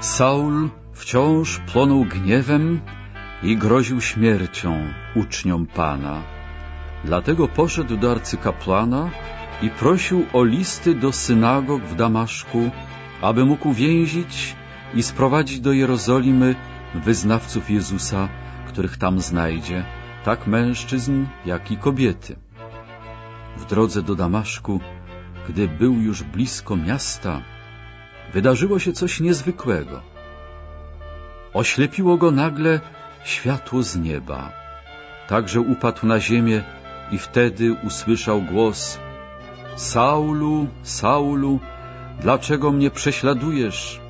Saul wciąż plonął gniewem i groził śmiercią uczniom Pana. Dlatego poszedł do arcykapłana i prosił o listy do synagog w Damaszku, aby mógł więzić i sprowadzić do Jerozolimy wyznawców Jezusa, których tam znajdzie, tak mężczyzn, jak i kobiety. W drodze do Damaszku, gdy był już blisko miasta, wydarzyło się coś niezwykłego. Oślepiło go nagle światło z nieba. Także upadł na ziemię i wtedy usłyszał głos Saulu, Saulu, dlaczego mnie prześladujesz?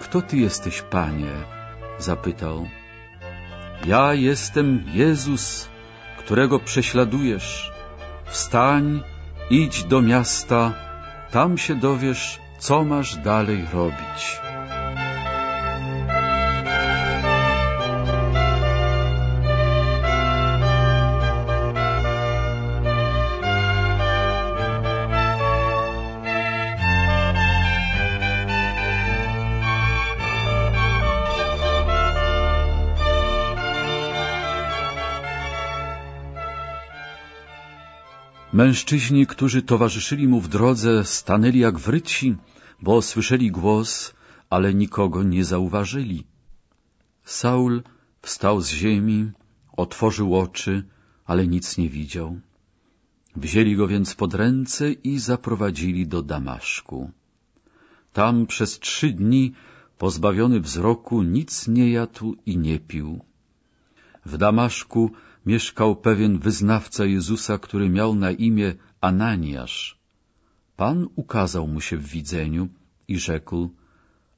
Kto ty jesteś, panie? zapytał. Ja jestem Jezus, którego prześladujesz. Wstań, idź do miasta, tam się dowiesz, co masz dalej robić. Mężczyźni, którzy towarzyszyli mu w drodze, stanęli jak wryci, bo słyszeli głos, ale nikogo nie zauważyli. Saul wstał z ziemi, otworzył oczy, ale nic nie widział. Wzięli go więc pod ręce i zaprowadzili do Damaszku. Tam przez trzy dni, pozbawiony wzroku, nic nie jadł i nie pił. W Damaszku mieszkał pewien wyznawca Jezusa, który miał na imię Ananiasz. Pan ukazał mu się w widzeniu i rzekł,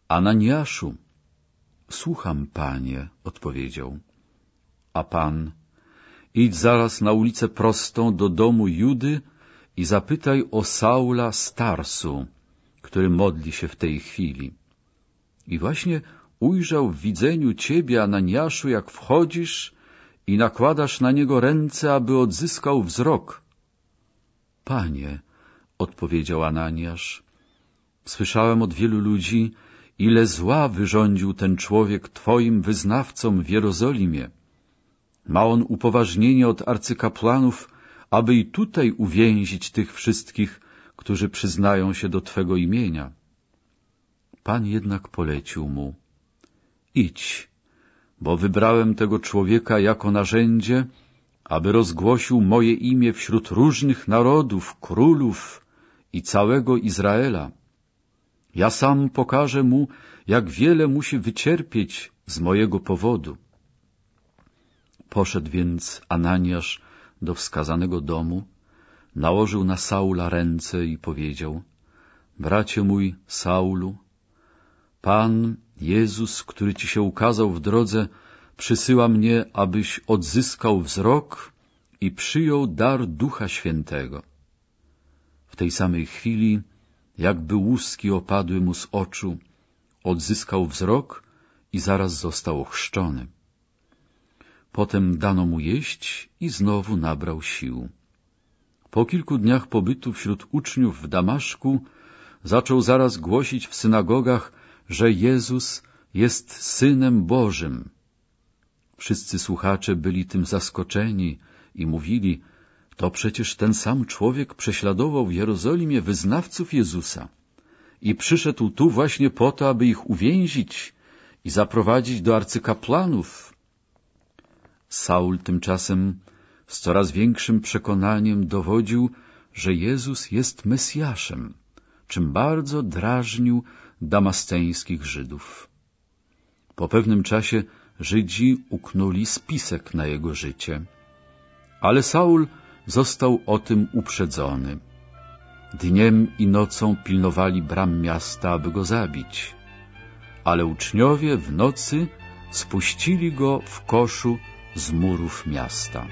Ananiaszu, słucham, panie, odpowiedział. A pan, idź zaraz na ulicę prostą do domu Judy i zapytaj o Saula Starsu, który modli się w tej chwili. I właśnie ujrzał w widzeniu ciebie, Ananiaszu, jak wchodzisz i nakładasz na niego ręce, aby odzyskał wzrok. Panie, odpowiedział Ananiasz, słyszałem od wielu ludzi, ile zła wyrządził ten człowiek Twoim wyznawcom w Jerozolimie. Ma on upoważnienie od arcykapłanów, aby i tutaj uwięzić tych wszystkich, którzy przyznają się do Twego imienia. Pan jednak polecił mu, idź, bo wybrałem tego człowieka jako narzędzie, aby rozgłosił moje imię wśród różnych narodów, królów i całego Izraela. Ja sam pokażę mu, jak wiele musi wycierpieć z mojego powodu. Poszedł więc Ananiasz do wskazanego domu, nałożył na Saula ręce i powiedział — Bracie mój Saulu, Pan Jezus, który Ci się ukazał w drodze, przysyła mnie, abyś odzyskał wzrok i przyjął dar Ducha Świętego. W tej samej chwili, jakby łuski opadły mu z oczu, odzyskał wzrok i zaraz został ochrzczony. Potem dano mu jeść i znowu nabrał sił. Po kilku dniach pobytu wśród uczniów w Damaszku zaczął zaraz głosić w synagogach, że Jezus jest Synem Bożym. Wszyscy słuchacze byli tym zaskoczeni i mówili, to przecież ten sam człowiek prześladował w Jerozolimie wyznawców Jezusa i przyszedł tu właśnie po to, aby ich uwięzić i zaprowadzić do arcykapłanów. Saul tymczasem z coraz większym przekonaniem dowodził, że Jezus jest Mesjaszem, czym bardzo drażnił damasceńskich Żydów. Po pewnym czasie Żydzi uknuli spisek na jego życie. Ale Saul został o tym uprzedzony. Dniem i nocą pilnowali bram miasta, aby go zabić. Ale uczniowie w nocy spuścili go w koszu z murów miasta.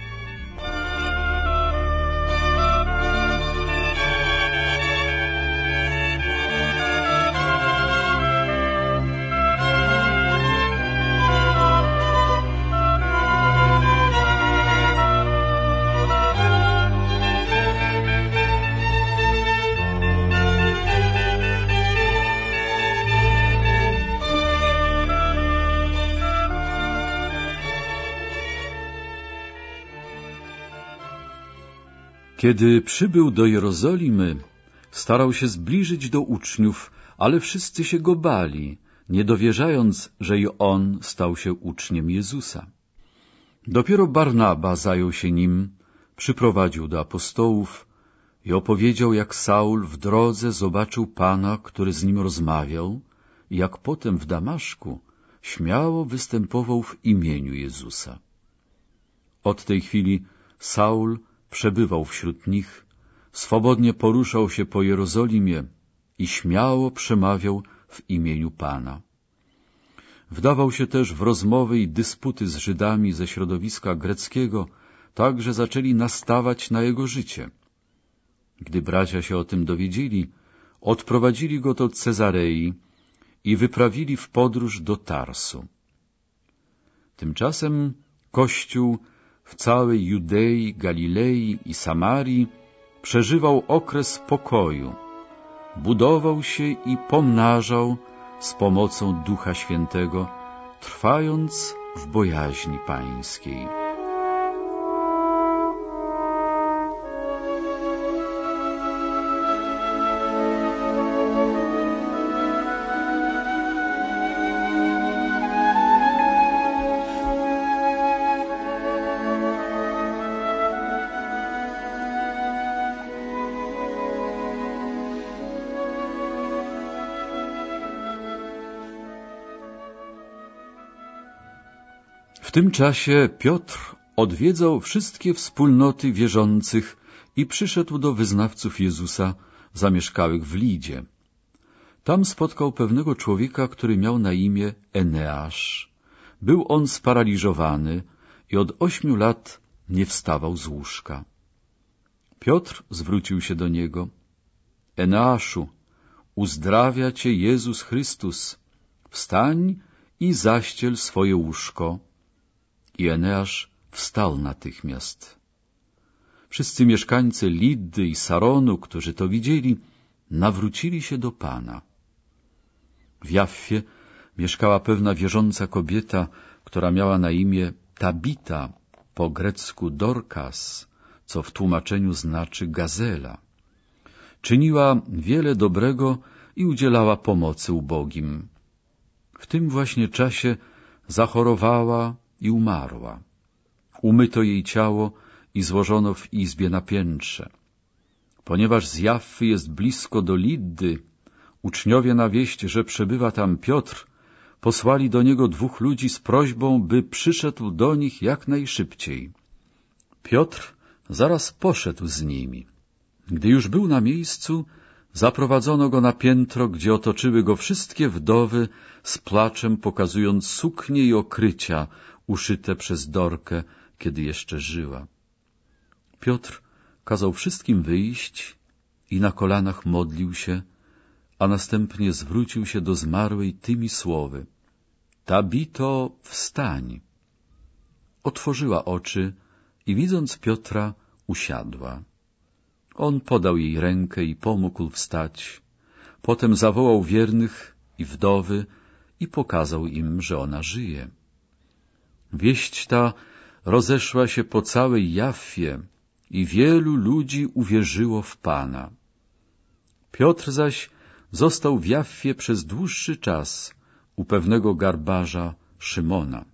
Kiedy przybył do Jerozolimy, starał się zbliżyć do uczniów, ale wszyscy się go bali, nie dowierzając, że i on stał się uczniem Jezusa. Dopiero Barnaba zajął się nim, przyprowadził do apostołów i opowiedział, jak Saul w drodze zobaczył Pana, który z nim rozmawiał, i jak potem w Damaszku śmiało występował w imieniu Jezusa. Od tej chwili Saul przebywał wśród nich, swobodnie poruszał się po Jerozolimie i śmiało przemawiał w imieniu Pana. Wdawał się też w rozmowy i dysputy z Żydami ze środowiska greckiego, tak że zaczęli nastawać na jego życie. Gdy bracia się o tym dowiedzieli, odprowadzili go do Cezarei i wyprawili w podróż do Tarsu. Tymczasem Kościół w całej Judei, Galilei i Samarii przeżywał okres pokoju, budował się i pomnażał z pomocą Ducha Świętego, trwając w bojaźni pańskiej. W tym czasie Piotr odwiedzał wszystkie wspólnoty wierzących i przyszedł do wyznawców Jezusa zamieszkałych w Lidzie. Tam spotkał pewnego człowieka, który miał na imię Eneasz. Był on sparaliżowany i od ośmiu lat nie wstawał z łóżka. Piotr zwrócił się do niego. Eneaszu, uzdrawia cię Jezus Chrystus. Wstań i zaściel swoje łóżko i Eneasz wstał natychmiast. Wszyscy mieszkańcy Liddy i Saronu, którzy to widzieli, nawrócili się do Pana. W Jaffie mieszkała pewna wierząca kobieta, która miała na imię Tabita, po grecku Dorcas, co w tłumaczeniu znaczy gazela. Czyniła wiele dobrego i udzielała pomocy ubogim. W tym właśnie czasie zachorowała i umarła. Umyto jej ciało i złożono w izbie na piętrze. Ponieważ z Jaffy jest blisko do Liddy, uczniowie na wieść, że przebywa tam Piotr, posłali do niego dwóch ludzi z prośbą, by przyszedł do nich jak najszybciej. Piotr zaraz poszedł z nimi. Gdy już był na miejscu, zaprowadzono go na piętro, gdzie otoczyły go wszystkie wdowy z placzem pokazując suknie i okrycia, uszyte przez Dorkę, kiedy jeszcze żyła. Piotr kazał wszystkim wyjść i na kolanach modlił się, a następnie zwrócił się do zmarłej tymi słowy. Tabito, wstań! Otworzyła oczy i widząc Piotra, usiadła. On podał jej rękę i pomógł wstać. Potem zawołał wiernych i wdowy i pokazał im, że ona żyje. Wieść ta rozeszła się po całej Jaffie i wielu ludzi uwierzyło w Pana. Piotr zaś został w Jaffie przez dłuższy czas u pewnego garbarza Szymona.